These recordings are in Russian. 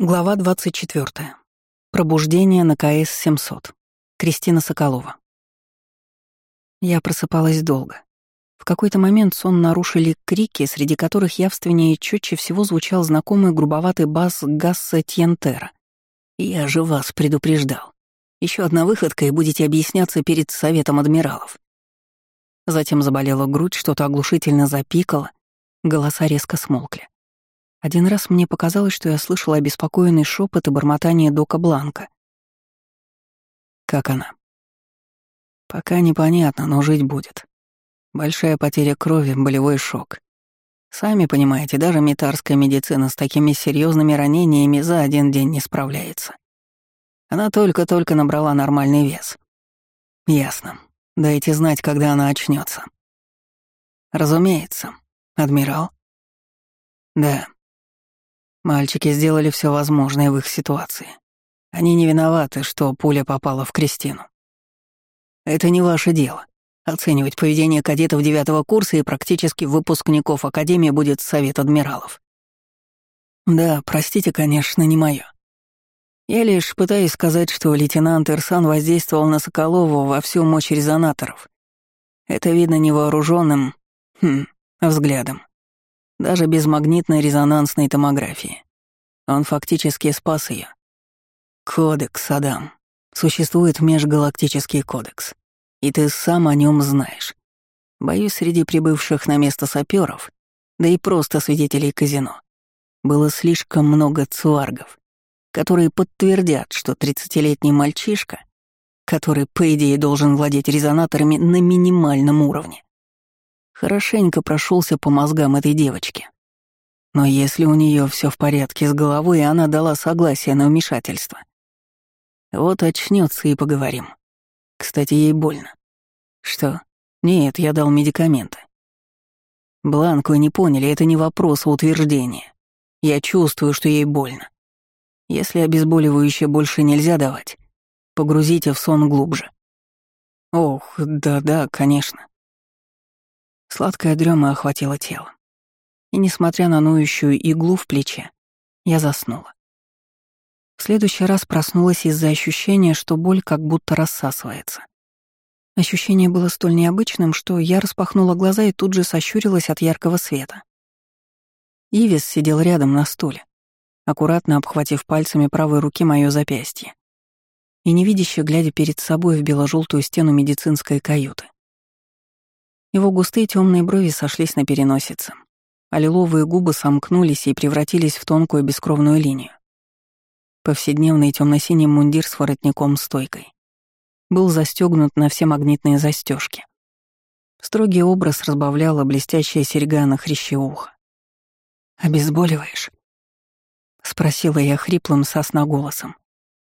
Глава 24. Пробуждение на КС-700. Кристина Соколова. Я просыпалась долго. В какой-то момент сон нарушили крики, среди которых явственнее и четче всего звучал знакомый грубоватый бас Гасса Тьентера. «Я же вас предупреждал. Еще одна выходка, и будете объясняться перед Советом Адмиралов». Затем заболела грудь, что-то оглушительно запикало, голоса резко смолкли. Один раз мне показалось, что я слышала обеспокоенный шепот и бормотание Дока Бланка. Как она? Пока непонятно, но жить будет. Большая потеря крови, болевой шок. Сами понимаете, даже метарская медицина с такими серьезными ранениями за один день не справляется. Она только-только набрала нормальный вес. Ясно. Дайте знать, когда она очнется. Разумеется. Адмирал? Да. Мальчики сделали все возможное в их ситуации. Они не виноваты, что пуля попала в Кристину. Это не ваше дело. Оценивать поведение кадетов девятого курса и практически выпускников Академии будет совет адмиралов. Да, простите, конечно, не мое. Я лишь пытаюсь сказать, что лейтенант Ирсан воздействовал на Соколову во всю мощь резонаторов. Это видно невооруженным, хм, взглядом даже без магнитной резонансной томографии. Он фактически спас ее. Кодекс, Адам. Существует межгалактический кодекс. И ты сам о нем знаешь. Боюсь, среди прибывших на место саперов, да и просто свидетелей казино, было слишком много цуаргов, которые подтвердят, что 30-летний мальчишка, который, по идее, должен владеть резонаторами на минимальном уровне, хорошенько прошелся по мозгам этой девочки. Но если у нее все в порядке с головой, и она дала согласие на вмешательство, вот очнется и поговорим. Кстати, ей больно. Что? Нет, я дал медикаменты. Бланку не поняли, это не вопрос, а утверждение. Я чувствую, что ей больно. Если обезболивающее больше нельзя давать, погрузите в сон глубже. Ох, да-да, конечно. Сладкая дрема охватила тело. И, несмотря на ноющую иглу в плече, я заснула. В следующий раз проснулась из-за ощущения, что боль как будто рассасывается. Ощущение было столь необычным, что я распахнула глаза и тут же сощурилась от яркого света. Ивис сидел рядом на стуле, аккуратно обхватив пальцами правой руки мое запястье и невидяще глядя перед собой в бело-желтую стену медицинской каюты. Его густые темные брови сошлись на переносице, а лиловые губы сомкнулись и превратились в тонкую бескровную линию. Повседневный темно-синий мундир с воротником-стойкой был застегнут на все магнитные застежки. Строгий образ разбавляла блестящая серьга на хряще уха. «Обезболиваешь?» — спросила я хриплым сосна голосом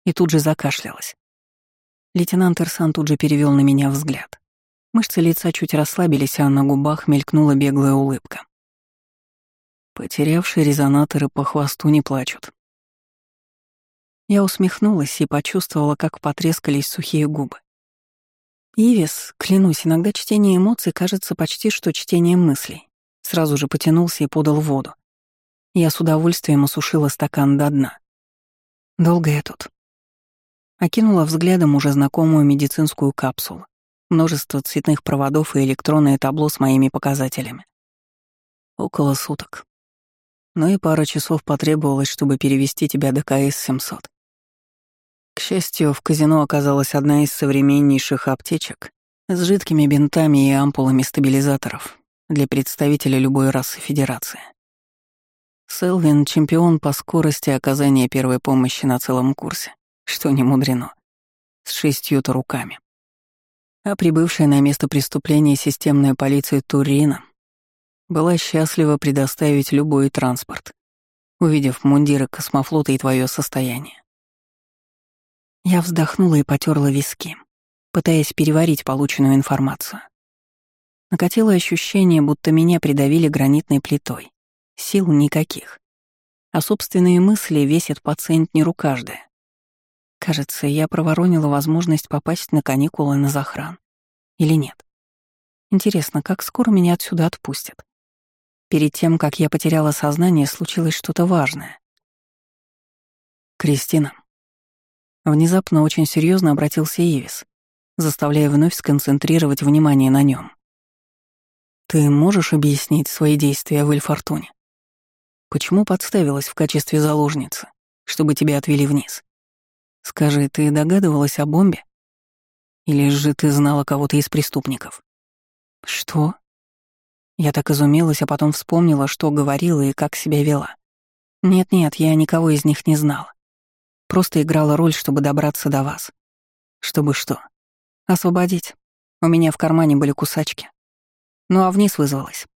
и тут же закашлялась. Лейтенант Ирсан тут же перевел на меня взгляд. Мышцы лица чуть расслабились, а на губах мелькнула беглая улыбка. Потерявшие резонаторы по хвосту не плачут. Я усмехнулась и почувствовала, как потрескались сухие губы. Ивис, клянусь, иногда чтение эмоций кажется почти что чтением мыслей. Сразу же потянулся и подал воду. Я с удовольствием осушила стакан до дна. Долго я тут. Окинула взглядом уже знакомую медицинскую капсулу множество цветных проводов и электронное табло с моими показателями. Около суток. Ну и пара часов потребовалось, чтобы перевести тебя до КС-700. К счастью, в казино оказалась одна из современнейших аптечек с жидкими бинтами и ампулами стабилизаторов для представителей любой расы Федерации. Селвин — чемпион по скорости оказания первой помощи на целом курсе, что не мудрено, с шестью-то руками а прибывшая на место преступления системная полиция Турина была счастлива предоставить любой транспорт, увидев мундиры космофлота и твое состояние. Я вздохнула и потерла виски, пытаясь переварить полученную информацию. Накатило ощущение, будто меня придавили гранитной плитой. Сил никаких. А собственные мысли весят по центнеру каждая. Кажется, я проворонила возможность попасть на каникулы на захран. Или нет? Интересно, как скоро меня отсюда отпустят? Перед тем, как я потеряла сознание, случилось что-то важное. Кристина. Внезапно очень серьезно обратился Ивис, заставляя вновь сконцентрировать внимание на нем. Ты можешь объяснить свои действия в Эльфортуне? Почему подставилась в качестве заложницы, чтобы тебя отвели вниз? Скажи, ты догадывалась о бомбе? Или же ты знала кого-то из преступников? Что? Я так изумилась, а потом вспомнила, что говорила и как себя вела. Нет-нет, я никого из них не знала. Просто играла роль, чтобы добраться до вас. Чтобы что? Освободить. У меня в кармане были кусачки. Ну а вниз вызвалась.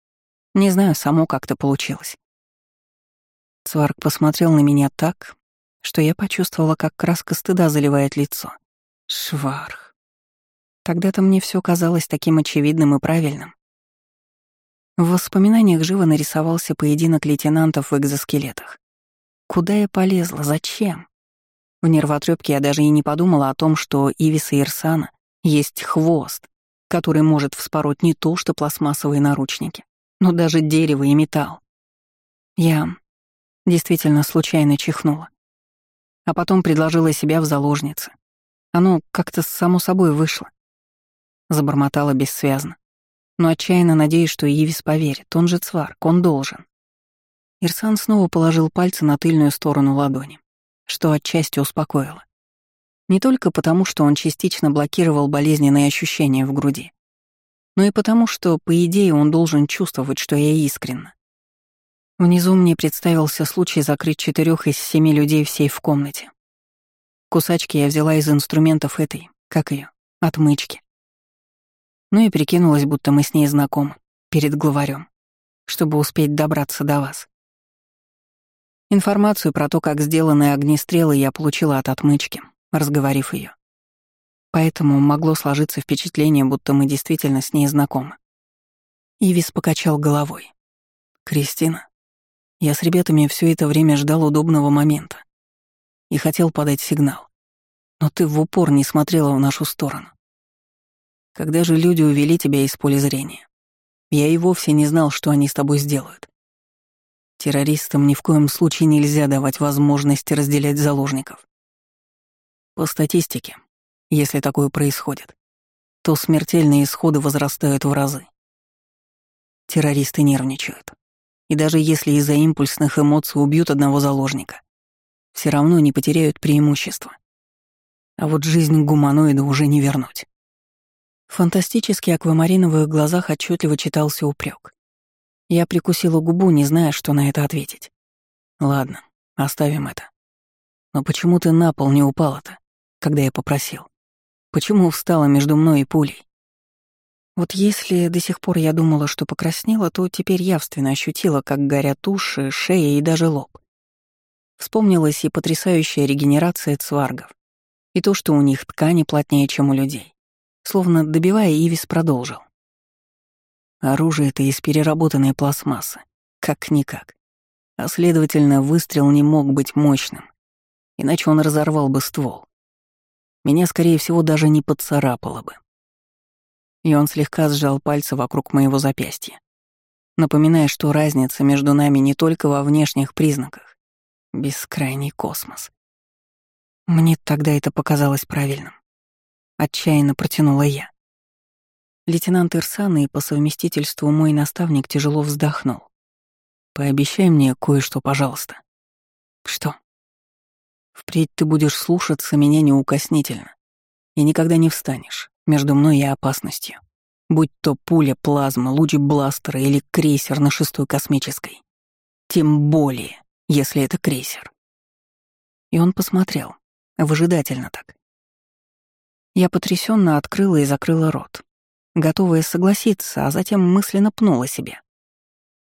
Не знаю, само как-то получилось. Цварк посмотрел на меня так, что я почувствовала, как краска стыда заливает лицо. Шварх. Тогда-то мне все казалось таким очевидным и правильным. В воспоминаниях живо нарисовался поединок лейтенантов в экзоскелетах. Куда я полезла? Зачем? В нервотрепке я даже и не подумала о том, что Ивиса Ирсана есть хвост, который может вспороть не то, что пластмассовые наручники, но даже дерево и металл. Я действительно случайно чихнула. А потом предложила себя в заложнице. Оно как-то само собой вышло. Забормотала бессвязно. Но отчаянно надеюсь, что Ивис поверит. Он же цварк, он должен. Ирсан снова положил пальцы на тыльную сторону ладони, что отчасти успокоило. Не только потому, что он частично блокировал болезненные ощущения в груди, но и потому, что, по идее, он должен чувствовать, что я искренна. Внизу мне представился случай закрыть четырех из семи людей в сейф в комнате. Кусачки я взяла из инструментов этой, как ее, отмычки. Ну и прикинулась, будто мы с ней знакомы, перед главарем, чтобы успеть добраться до вас. Информацию про то, как сделаны огнестрелы, я получила от отмычки, разговорив ее. Поэтому могло сложиться впечатление, будто мы действительно с ней знакомы. Ивис покачал головой. «Кристина, я с ребятами все это время ждал удобного момента и хотел подать сигнал. Но ты в упор не смотрела в нашу сторону. Когда же люди увели тебя из поля зрения? Я и вовсе не знал, что они с тобой сделают. Террористам ни в коем случае нельзя давать возможность разделять заложников. По статистике, если такое происходит, то смертельные исходы возрастают в разы. Террористы нервничают. И даже если из-за импульсных эмоций убьют одного заложника, все равно не потеряют преимущество. А вот жизнь гуманоида уже не вернуть. В фантастически аквамариновых глазах отчетливо читался упрек. Я прикусила губу, не зная, что на это ответить. Ладно, оставим это. Но почему ты на пол не упала-то? когда я попросил. Почему встала между мной и пулей? Вот если до сих пор я думала, что покраснела, то теперь явственно ощутила, как горят уши, шея и даже лоб. Вспомнилась и потрясающая регенерация цваргов, и то, что у них ткани плотнее, чем у людей. Словно добивая, Ивис продолжил. Оружие это из переработанной пластмассы, как-никак. А следовательно, выстрел не мог быть мощным, иначе он разорвал бы ствол меня, скорее всего, даже не поцарапало бы. И он слегка сжал пальцы вокруг моего запястья, напоминая, что разница между нами не только во внешних признаках. Бескрайний космос. Мне тогда это показалось правильным. Отчаянно протянула я. Лейтенант Ирсан и по совместительству мой наставник тяжело вздохнул. «Пообещай мне кое-что, пожалуйста». «Что?» Впредь ты будешь слушаться меня неукоснительно и никогда не встанешь между мной и опасностью. Будь то пуля, плазма, луч бластера или крейсер на шестой космической. Тем более, если это крейсер. И он посмотрел, выжидательно так. Я потрясенно открыла и закрыла рот, готовая согласиться, а затем мысленно пнула себе.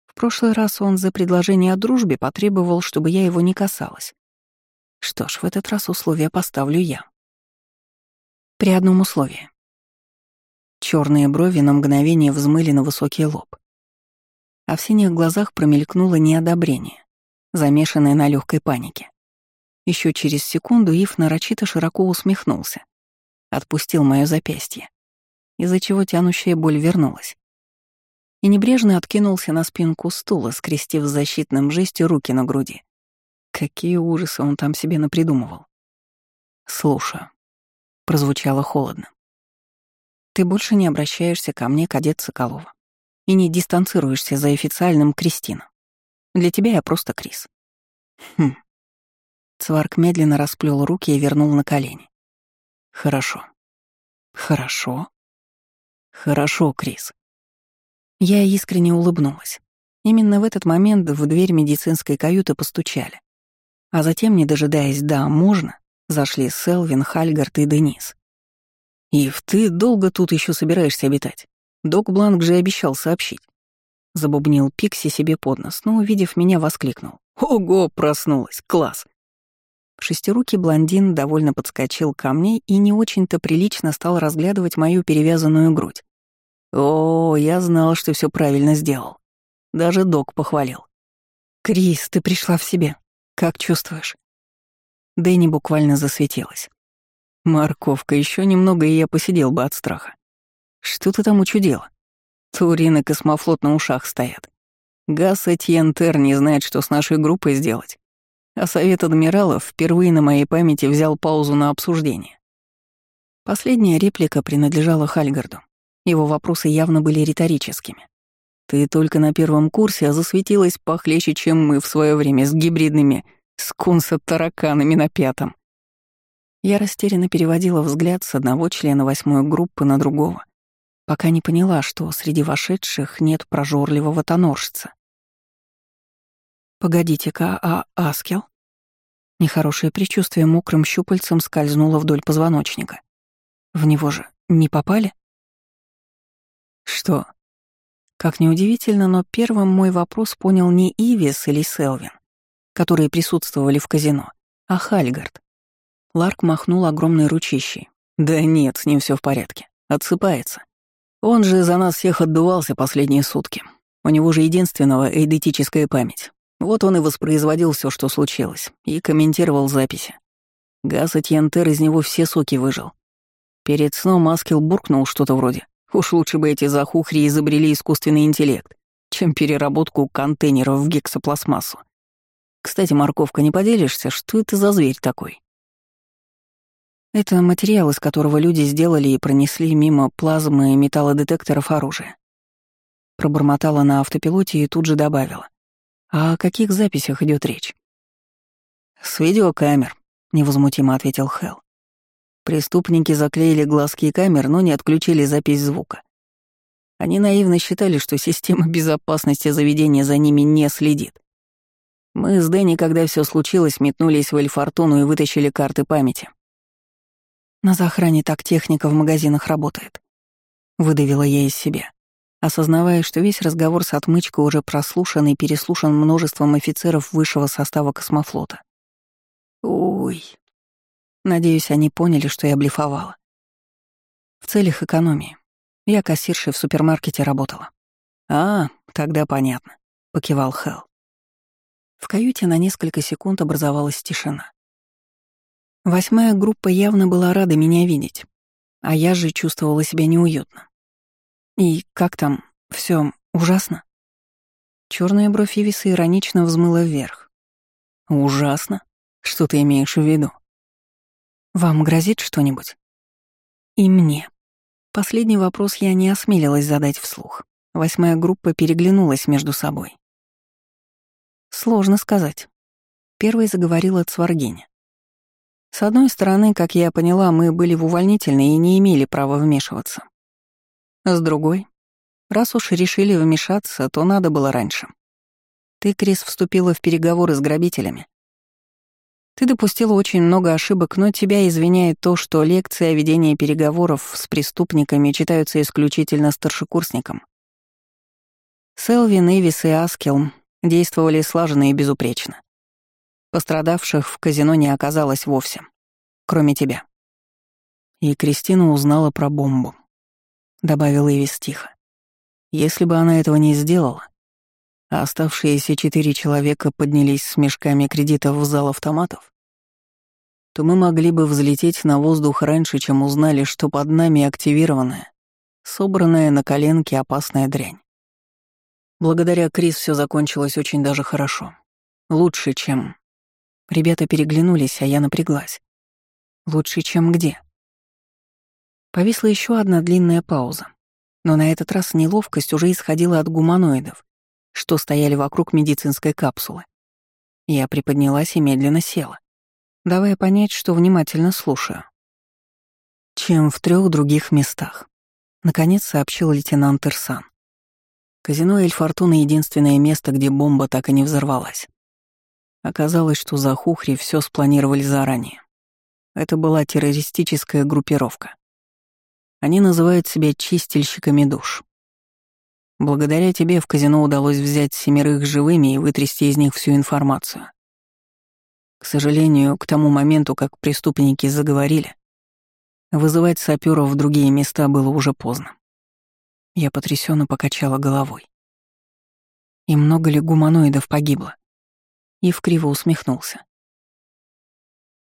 В прошлый раз он за предложение о дружбе потребовал, чтобы я его не касалась. Что ж, в этот раз условия поставлю я. При одном условии. Черные брови на мгновение взмыли на высокий лоб. А в синих глазах промелькнуло неодобрение, замешанное на легкой панике. Еще через секунду Ив нарочито широко усмехнулся, отпустил мое запястье, из-за чего тянущая боль вернулась. И небрежно откинулся на спинку стула, скрестив защитным жестью руки на груди. Какие ужасы он там себе напридумывал. «Слушаю», — прозвучало холодно. «Ты больше не обращаешься ко мне, кадет Соколова, и не дистанцируешься за официальным Кристина. Для тебя я просто Крис». «Хм». Цварк медленно расплел руки и вернул на колени. «Хорошо. Хорошо. Хорошо, Крис». Я искренне улыбнулась. Именно в этот момент в дверь медицинской каюты постучали. А затем, не дожидаясь «да, можно», зашли Селвин, Хальгард и Денис. «Ив, ты долго тут еще собираешься обитать? Док Бланк же обещал сообщить». Забубнил Пикси себе под нос, но, увидев меня, воскликнул. «Ого, проснулась! Класс!» Шестирукий блондин довольно подскочил ко мне и не очень-то прилично стал разглядывать мою перевязанную грудь. «О, я знал, что все правильно сделал. Даже док похвалил. «Крис, ты пришла в себе. Как чувствуешь?» Дэнни буквально засветилась. «Морковка, еще немного, и я посидел бы от страха. Что ты там учудила? Турин и космофлот на ушах стоят. Газ Этьен Тер не знает, что с нашей группой сделать. А Совет Адмиралов впервые на моей памяти взял паузу на обсуждение. Последняя реплика принадлежала Хальгарду. Его вопросы явно были риторическими. Ты только на первом курсе, а засветилась похлеще, чем мы в свое время с гибридными скунса-тараканами на пятом. Я растерянно переводила взгляд с одного члена восьмой группы на другого, пока не поняла, что среди вошедших нет прожорливого тоноржца. «Погодите-ка, а Аскел?» Нехорошее предчувствие мокрым щупальцем скользнуло вдоль позвоночника. В него же не попали? «Что?» Как неудивительно, но первым мой вопрос понял не Ивис или Селвин, которые присутствовали в казино, а Хальгард. Ларк махнул огромной ручищей. «Да нет, с ним все в порядке. Отсыпается. Он же за нас всех отдувался последние сутки. У него же единственного эйдетическая память. Вот он и воспроизводил все, что случилось, и комментировал записи. Газ Этьентер из него все соки выжил. Перед сном Маскел буркнул что-то вроде Уж лучше бы эти захухри изобрели искусственный интеллект, чем переработку контейнеров в гексопластмассу. Кстати, морковка, не поделишься, что это за зверь такой? Это материал, из которого люди сделали и пронесли мимо плазмы и металлодетекторов оружия. Пробормотала на автопилоте и тут же добавила. «А о каких записях идет речь?» «С видеокамер», — невозмутимо ответил Хелл. Преступники заклеили глазки камер, но не отключили запись звука. Они наивно считали, что система безопасности заведения за ними не следит. Мы с Дэнни, когда все случилось, метнулись в Эльфортуну и вытащили карты памяти. На захране так техника в магазинах работает. Выдавила я из себя, осознавая, что весь разговор с отмычкой уже прослушан и переслушан множеством офицеров высшего состава космофлота. Ой, Надеюсь, они поняли, что я блефовала. В целях экономии. Я кассиршей в супермаркете работала. «А, тогда понятно», — покивал Хелл. В каюте на несколько секунд образовалась тишина. Восьмая группа явно была рада меня видеть, а я же чувствовала себя неуютно. И как там, все ужасно? Черная бровь Ивиса иронично взмыла вверх. «Ужасно? Что ты имеешь в виду?» Вам грозит что-нибудь? И мне. Последний вопрос я не осмелилась задать вслух. Восьмая группа переглянулась между собой. Сложно сказать. Первой заговорила Цваргиня. С одной стороны, как я поняла, мы были в увольнительной и не имели права вмешиваться. С другой, раз уж решили вмешаться, то надо было раньше. Ты, Крис, вступила в переговоры с грабителями. Ты допустила очень много ошибок, но тебя извиняет то, что лекции о ведении переговоров с преступниками читаются исключительно старшекурсникам. Селви, Невис и Аскелм действовали слаженно и безупречно. Пострадавших в казино не оказалось вовсе, кроме тебя. И Кристина узнала про бомбу, добавил Эвис тихо. Если бы она этого не сделала, а оставшиеся четыре человека поднялись с мешками кредитов в зал автоматов, то мы могли бы взлететь на воздух раньше, чем узнали, что под нами активированная, собранная на коленке опасная дрянь. Благодаря Крис все закончилось очень даже хорошо. Лучше, чем... Ребята переглянулись, а я напряглась. Лучше, чем где? Повисла еще одна длинная пауза. Но на этот раз неловкость уже исходила от гуманоидов, что стояли вокруг медицинской капсулы. Я приподнялась и медленно села, давая понять, что внимательно слушаю. Чем в трех других местах. Наконец сообщил лейтенант Ирсан. Казино Эль Фортуна — единственное место, где бомба так и не взорвалась. Оказалось, что за Хухри все спланировали заранее. Это была террористическая группировка. Они называют себя чистильщиками душ. Благодаря тебе в казино удалось взять семерых живыми и вытрясти из них всю информацию. К сожалению, к тому моменту, как преступники заговорили, вызывать саперов в другие места было уже поздно. Я потрясенно покачала головой. И много ли гуманоидов погибло? Ив криво усмехнулся.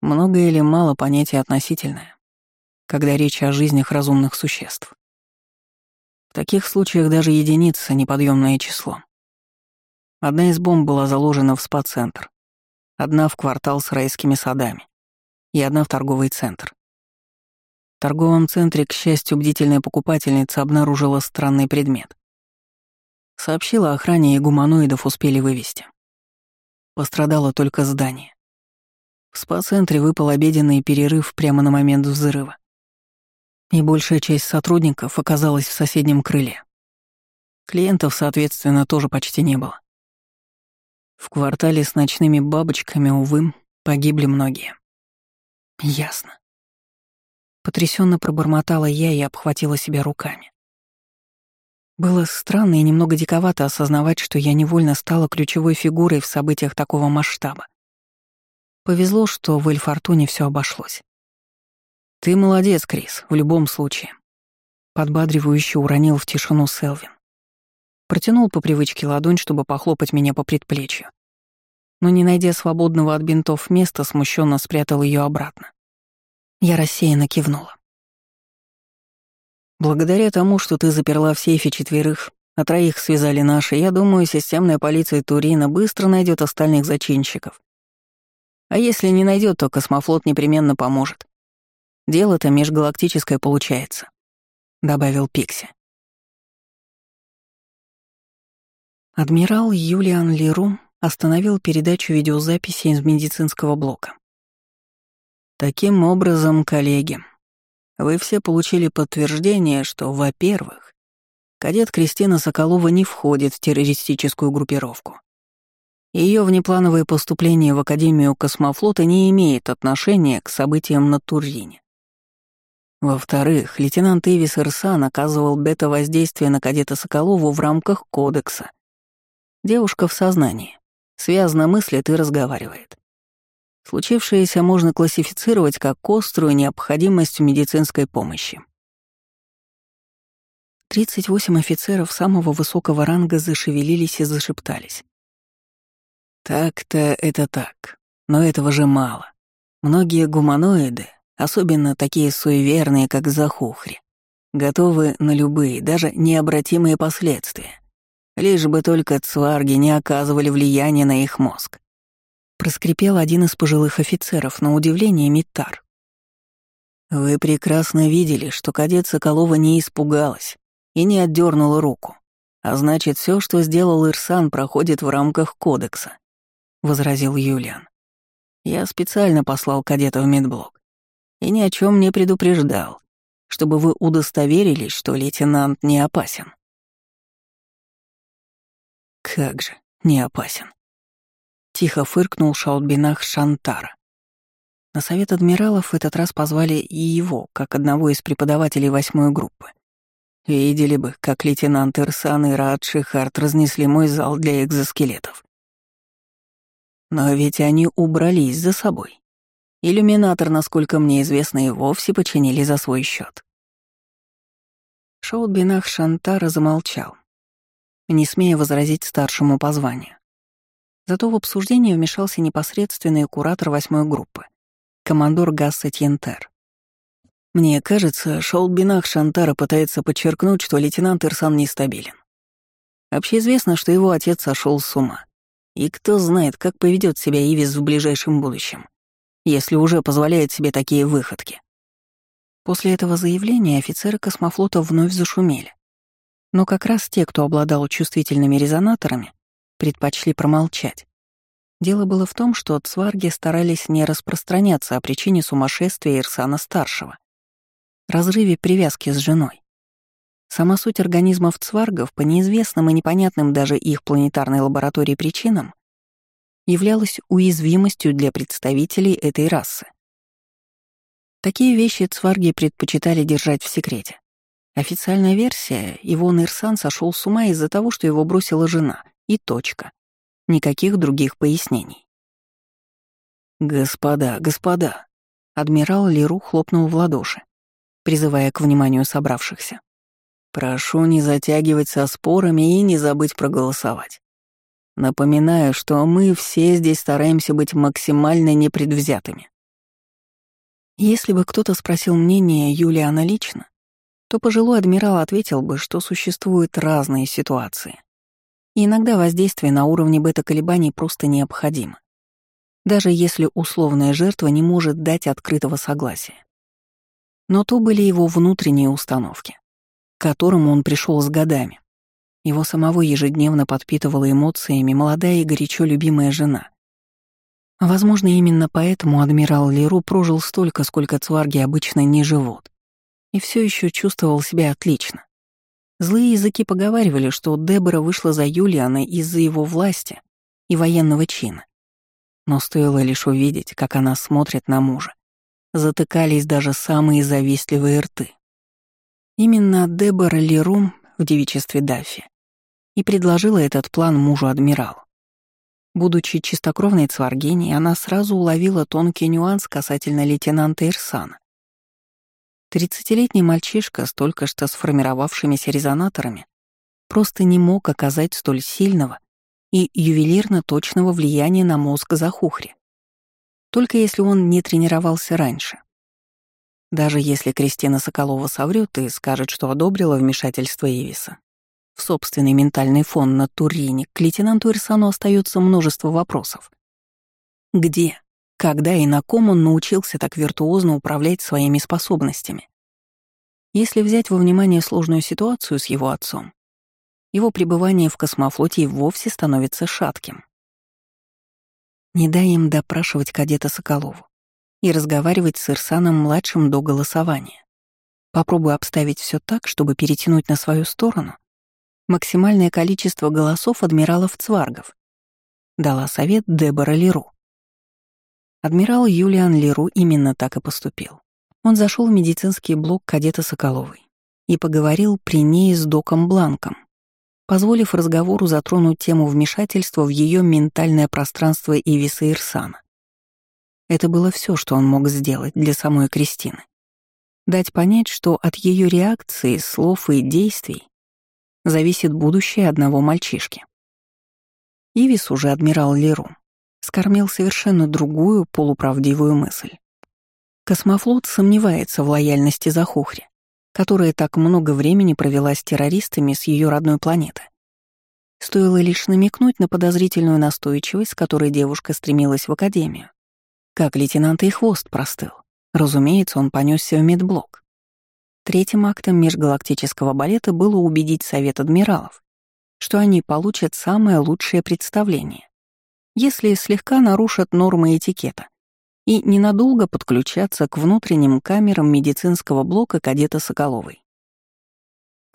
Много или мало понятие относительное, когда речь о жизнях разумных существ. В таких случаях даже единица — неподъемное число. Одна из бомб была заложена в спа-центр, одна в квартал с райскими садами и одна в торговый центр. В торговом центре, к счастью, бдительная покупательница обнаружила странный предмет. Сообщила охране, и гуманоидов успели вывести. Пострадало только здание. В спа-центре выпал обеденный перерыв прямо на момент взрыва. И большая часть сотрудников оказалась в соседнем крыле. Клиентов, соответственно, тоже почти не было. В квартале с ночными бабочками, увы, погибли многие. Ясно. Потрясенно пробормотала я и обхватила себя руками. Было странно и немного диковато осознавать, что я невольно стала ключевой фигурой в событиях такого масштаба. Повезло, что в Эльфортуне все обошлось. «Ты молодец, Крис, в любом случае», — подбадривающе уронил в тишину Селвин. Протянул по привычке ладонь, чтобы похлопать меня по предплечью. Но, не найдя свободного от бинтов места, смущенно спрятал ее обратно. Я рассеянно кивнула. «Благодаря тому, что ты заперла в сейфе четверых, а троих связали наши, я думаю, системная полиция Турина быстро найдет остальных зачинщиков. А если не найдет, то космофлот непременно поможет. Дело-то межгалактическое получается», — добавил Пикси. Адмирал Юлиан Леру остановил передачу видеозаписи из медицинского блока. Таким образом, коллеги, вы все получили подтверждение, что, во-первых, кадет Кристина Соколова не входит в террористическую группировку. Ее внеплановое поступление в Академию космофлота не имеет отношения к событиям на Туррине. Во-вторых, лейтенант Ивис Ирсан оказывал бета-воздействие на кадета Соколову в рамках кодекса. Девушка в сознании, связно мыслит и разговаривает. Случившееся можно классифицировать как острую необходимость в медицинской помощи. 38 офицеров самого высокого ранга зашевелились и зашептались. Так-то это так, но этого же мало. Многие гуманоиды, особенно такие суеверные, как Захухри, готовы на любые, даже необратимые последствия, лишь бы только цварги не оказывали влияния на их мозг. Проскрипел один из пожилых офицеров, на удивление Митар. «Вы прекрасно видели, что кадет Соколова не испугалась и не отдернула руку. А значит, все, что сделал Ирсан, проходит в рамках кодекса», — возразил Юлиан. «Я специально послал кадета в медблок и ни о чем не предупреждал, чтобы вы удостоверились, что лейтенант не опасен». «Как же не опасен?» Тихо фыркнул Шаутбинах Шантара. На совет адмиралов в этот раз позвали и его, как одного из преподавателей восьмой группы. Видели бы, как лейтенант Ирсан и Рад Шихард разнесли мой зал для экзоскелетов. Но ведь они убрались за собой. Иллюминатор, насколько мне известно, и вовсе починили за свой счет. Шаутбинах Шантара замолчал, не смея возразить старшему по званию. Зато в обсуждение вмешался непосредственный куратор восьмой группы, командор Гасса Тьентер. Мне кажется, Шолбинах Шантара пытается подчеркнуть, что лейтенант Ирсан нестабилен. Общеизвестно, что его отец сошел с ума. И кто знает, как поведет себя Ивис в ближайшем будущем, если уже позволяет себе такие выходки. После этого заявления офицеры космофлота вновь зашумели. Но как раз те, кто обладал чувствительными резонаторами, предпочли промолчать. Дело было в том, что цварги старались не распространяться о причине сумасшествия Ирсана-старшего, разрыве привязки с женой. Сама суть организмов цваргов по неизвестным и непонятным даже их планетарной лаборатории причинам являлась уязвимостью для представителей этой расы. Такие вещи цварги предпочитали держать в секрете. Официальная версия — Ивон Ирсан сошел с ума из-за того, что его бросила жена. И точка. Никаких других пояснений. «Господа, господа!» Адмирал Леру хлопнул в ладоши, призывая к вниманию собравшихся. «Прошу не затягивать со спорами и не забыть проголосовать. Напоминаю, что мы все здесь стараемся быть максимально непредвзятыми. Если бы кто-то спросил мнение Юлиана лично, то пожилой адмирал ответил бы, что существуют разные ситуации. Иногда воздействие на уровне бета-колебаний просто необходимо, даже если условная жертва не может дать открытого согласия. Но то были его внутренние установки, к которым он пришел с годами. Его самого ежедневно подпитывала эмоциями молодая и горячо любимая жена. Возможно, именно поэтому адмирал Леру прожил столько, сколько цварги обычно не живут, и все еще чувствовал себя отлично. Злые языки поговаривали, что Дебора вышла за Юлиана из-за его власти и военного чина. Но стоило лишь увидеть, как она смотрит на мужа. Затыкались даже самые завистливые рты. Именно Дебора Лерум в девичестве Даффи и предложила этот план мужу-адмиралу. Будучи чистокровной цваргиней, она сразу уловила тонкий нюанс касательно лейтенанта Ирсана. Тридцатилетний мальчишка с только что сформировавшимися резонаторами просто не мог оказать столь сильного и ювелирно точного влияния на мозг Захухри. Только если он не тренировался раньше. Даже если Кристина Соколова соврет и скажет, что одобрила вмешательство Ивиса, в собственный ментальный фон на Турине, к лейтенанту Ирсану остается множество вопросов. Где, когда и на ком он научился так виртуозно управлять своими способностями? Если взять во внимание сложную ситуацию с его отцом, его пребывание в космофлоте и вовсе становится шатким. Не дай им допрашивать кадета Соколову и разговаривать с Ирсаном-младшим до голосования. Попробуй обставить все так, чтобы перетянуть на свою сторону максимальное количество голосов адмиралов-цваргов. Дала совет Дебора Леру. Адмирал Юлиан Леру именно так и поступил. Он зашел в медицинский блок кадета Соколовой и поговорил при ней с доком Бланком, позволив разговору затронуть тему вмешательства в ее ментальное пространство Ивиса Ирсана. Это было все, что он мог сделать для самой Кристины. Дать понять, что от ее реакции, слов и действий зависит будущее одного мальчишки. Ивис уже адмирал Леру скормил совершенно другую полуправдивую мысль. Космофлот сомневается в лояльности Захухри, которая так много времени провела с террористами с ее родной планеты. Стоило лишь намекнуть на подозрительную настойчивость, с которой девушка стремилась в Академию. Как лейтенант и хвост простыл. Разумеется, он понесся в медблок. Третьим актом межгалактического балета было убедить Совет Адмиралов, что они получат самое лучшее представление, если слегка нарушат нормы этикета и ненадолго подключаться к внутренним камерам медицинского блока кадета Соколовой.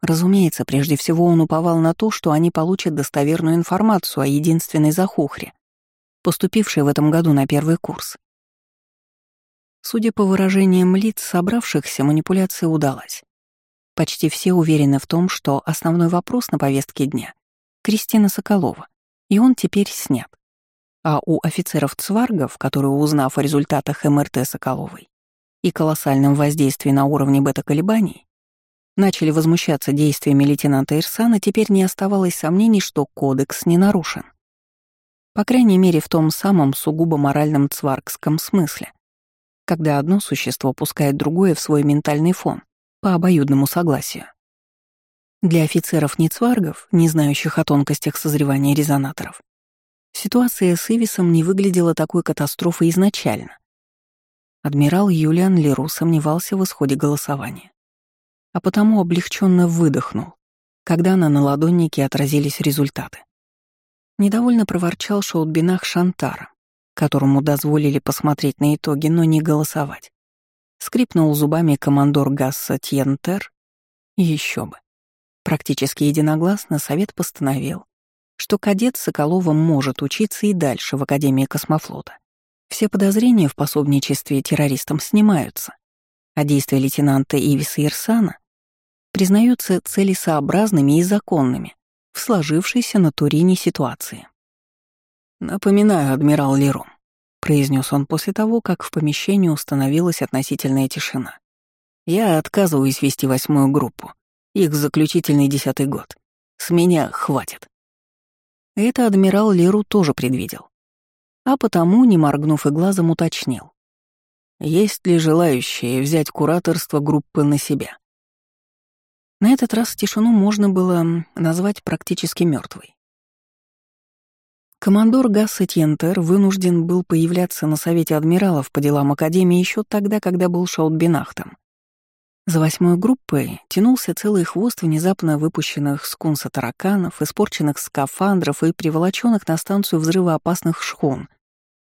Разумеется, прежде всего он уповал на то, что они получат достоверную информацию о единственной захухре, поступившей в этом году на первый курс. Судя по выражениям лиц собравшихся, манипуляция удалась. Почти все уверены в том, что основной вопрос на повестке дня — Кристина Соколова, и он теперь снят. А у офицеров-цваргов, которые, узнав о результатах МРТ Соколовой и колоссальном воздействии на уровне бета-колебаний, начали возмущаться действиями лейтенанта Ирсана, теперь не оставалось сомнений, что кодекс не нарушен. По крайней мере, в том самом сугубо моральном цваргском смысле, когда одно существо пускает другое в свой ментальный фон по обоюдному согласию. Для офицеров-нецваргов, не знающих о тонкостях созревания резонаторов, Ситуация с Ивисом не выглядела такой катастрофой изначально. Адмирал Юлиан Леру сомневался в исходе голосования, а потому облегченно выдохнул, когда на наладоннике отразились результаты. Недовольно проворчал Шаутбинах Шантара, которому дозволили посмотреть на итоги, но не голосовать. Скрипнул зубами командор Гасса Тьентер. Еще бы. Практически единогласно совет постановил, что кадет Соколова может учиться и дальше в Академии космофлота. Все подозрения в пособничестве террористам снимаются, а действия лейтенанта Ивиса Ирсана признаются целесообразными и законными в сложившейся на Турине ситуации. «Напоминаю, адмирал Леру», — произнес он после того, как в помещении установилась относительная тишина. «Я отказываюсь вести восьмую группу. Их заключительный десятый год. С меня хватит». Это адмирал Леру тоже предвидел. А потому, не моргнув и глазом, уточнил. Есть ли желающие взять кураторство группы на себя? На этот раз тишину можно было назвать практически мертвой. Командор Гасса Тьентер вынужден был появляться на Совете Адмиралов по делам Академии еще тогда, когда был Шаутбинахтом. За восьмой группой тянулся целый хвост внезапно выпущенных с кунса тараканов, испорченных скафандров и приволоченных на станцию взрывоопасных шхун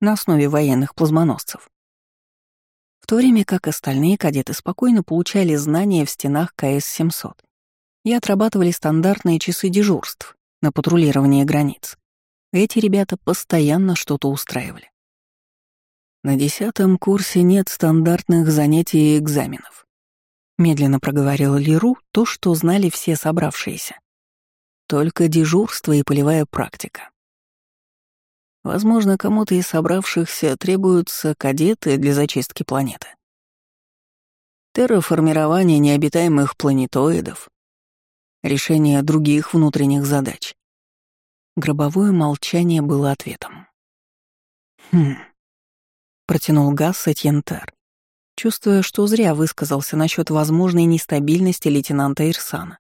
на основе военных плазмоносцев. В то время как остальные кадеты спокойно получали знания в стенах КС-700 и отрабатывали стандартные часы дежурств на патрулирование границ. Эти ребята постоянно что-то устраивали. На десятом курсе нет стандартных занятий и экзаменов. Медленно проговорил Леру то, что знали все собравшиеся. Только дежурство и полевая практика. Возможно, кому-то из собравшихся требуются кадеты для зачистки планеты. Терраформирование необитаемых планетоидов, решение других внутренних задач. Гробовое молчание было ответом. «Хм...» — протянул Гасс Этьентер, чувствуя, что зря высказался насчет возможной нестабильности лейтенанта Ирсана.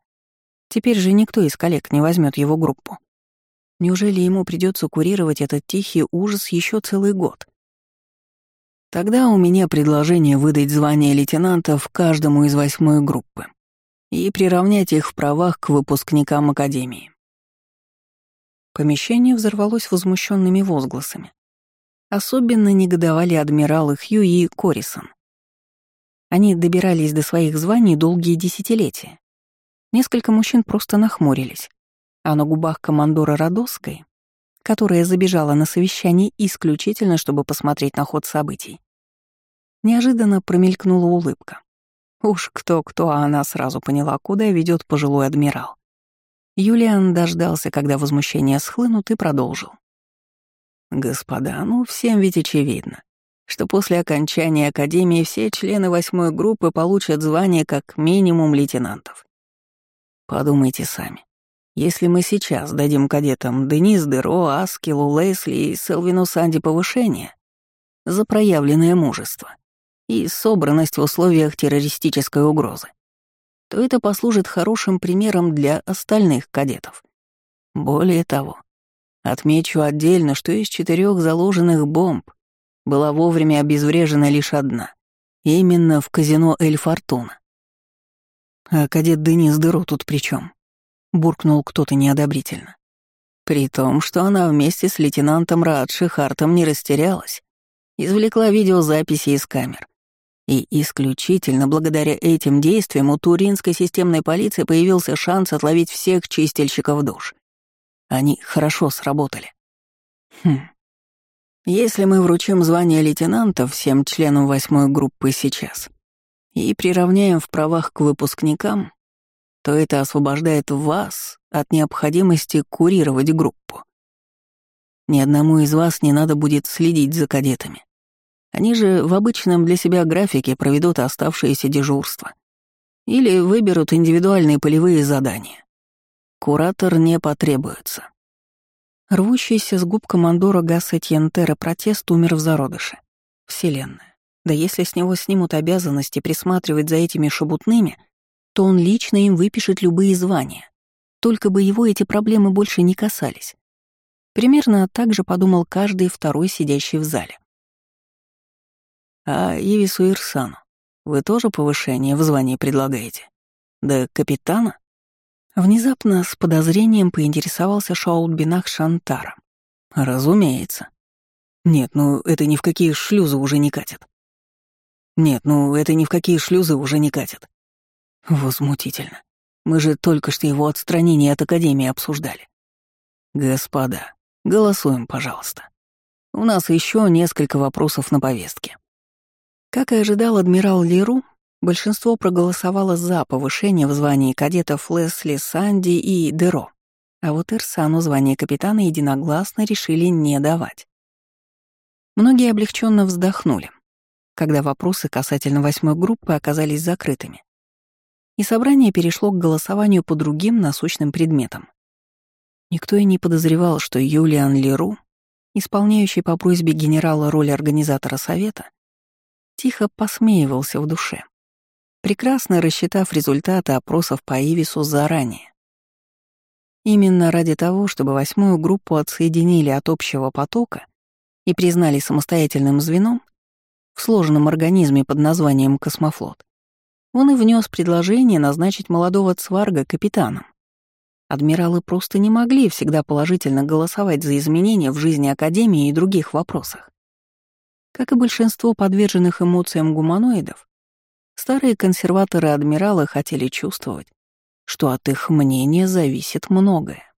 Теперь же никто из коллег не возьмет его группу. Неужели ему придется курировать этот тихий ужас еще целый год? Тогда у меня предложение выдать звание лейтенантов каждому из восьмой группы и приравнять их в правах к выпускникам Академии. Помещение взорвалось возмущенными возгласами. Особенно негодовали адмиралы Хью и Корисон. Они добирались до своих званий долгие десятилетия. Несколько мужчин просто нахмурились, а на губах командора Родосской, которая забежала на совещание исключительно, чтобы посмотреть на ход событий, неожиданно промелькнула улыбка. Уж кто-кто, а она сразу поняла, куда ведет пожилой адмирал. Юлиан дождался, когда возмущение схлынут, и продолжил. «Господа, ну всем ведь очевидно, что после окончания Академии все члены восьмой группы получат звание как минимум лейтенантов. Подумайте сами. Если мы сейчас дадим кадетам Денис Деро, Аскилу, Лесли и Селвину Санди повышение за проявленное мужество и собранность в условиях террористической угрозы, то это послужит хорошим примером для остальных кадетов. Более того, отмечу отдельно, что из четырех заложенных бомб была вовремя обезврежена лишь одна, именно в казино Эль Фортуна. А кадет Денис Дыро тут при чем? буркнул кто-то неодобрительно. При том, что она вместе с лейтенантом Радши Хартом не растерялась, извлекла видеозаписи из камер и исключительно благодаря этим действиям у туринской системной полиции появился шанс отловить всех чистильщиков душ. Они хорошо сработали. Хм. Если мы вручим звание лейтенанта всем членам восьмой группы сейчас и приравняем в правах к выпускникам, то это освобождает вас от необходимости курировать группу. Ни одному из вас не надо будет следить за кадетами. Они же в обычном для себя графике проведут оставшиеся дежурства. Или выберут индивидуальные полевые задания. Куратор не потребуется. Рвущийся с губ командора Гасса Тьентера протест умер в зародыше. Вселенная. Да если с него снимут обязанности присматривать за этими шебутными, то он лично им выпишет любые звания. Только бы его эти проблемы больше не касались. Примерно так же подумал каждый второй сидящий в зале. «А Ивису Ирсану вы тоже повышение в звании предлагаете? Да капитана?» Внезапно с подозрением поинтересовался Шаулбинах Шантара. «Разумеется. Нет, ну это ни в какие шлюзы уже не катит. Нет, ну это ни в какие шлюзы уже не катит. Возмутительно. Мы же только что его отстранение от Академии обсуждали. Господа, голосуем, пожалуйста. У нас еще несколько вопросов на повестке. Как и ожидал адмирал Леру, большинство проголосовало за повышение в звании кадетов Лесли, Санди и Деро, а вот Ирсану звание капитана единогласно решили не давать. Многие облегченно вздохнули, когда вопросы касательно восьмой группы оказались закрытыми. И собрание перешло к голосованию по другим насущным предметам. Никто и не подозревал, что Юлиан Леру, исполняющий по просьбе генерала роль организатора совета, тихо посмеивался в душе, прекрасно рассчитав результаты опросов по Ивису заранее. Именно ради того, чтобы восьмую группу отсоединили от общего потока и признали самостоятельным звеном в сложном организме под названием «Космофлот», он и внес предложение назначить молодого Цварга капитаном. Адмиралы просто не могли всегда положительно голосовать за изменения в жизни Академии и других вопросах. Как и большинство подверженных эмоциям гуманоидов, старые консерваторы-адмиралы хотели чувствовать, что от их мнения зависит многое.